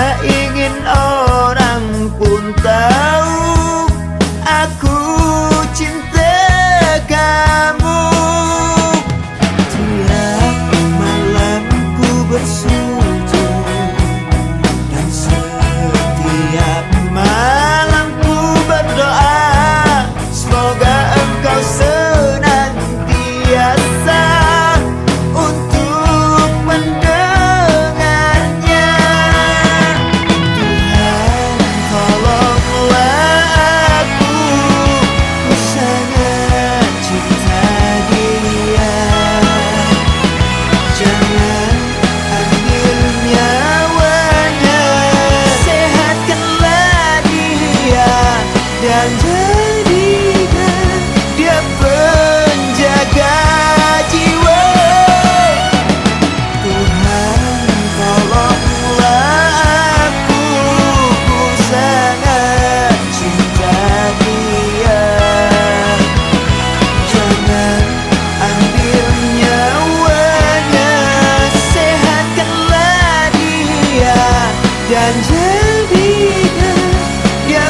ahí Jadikan dia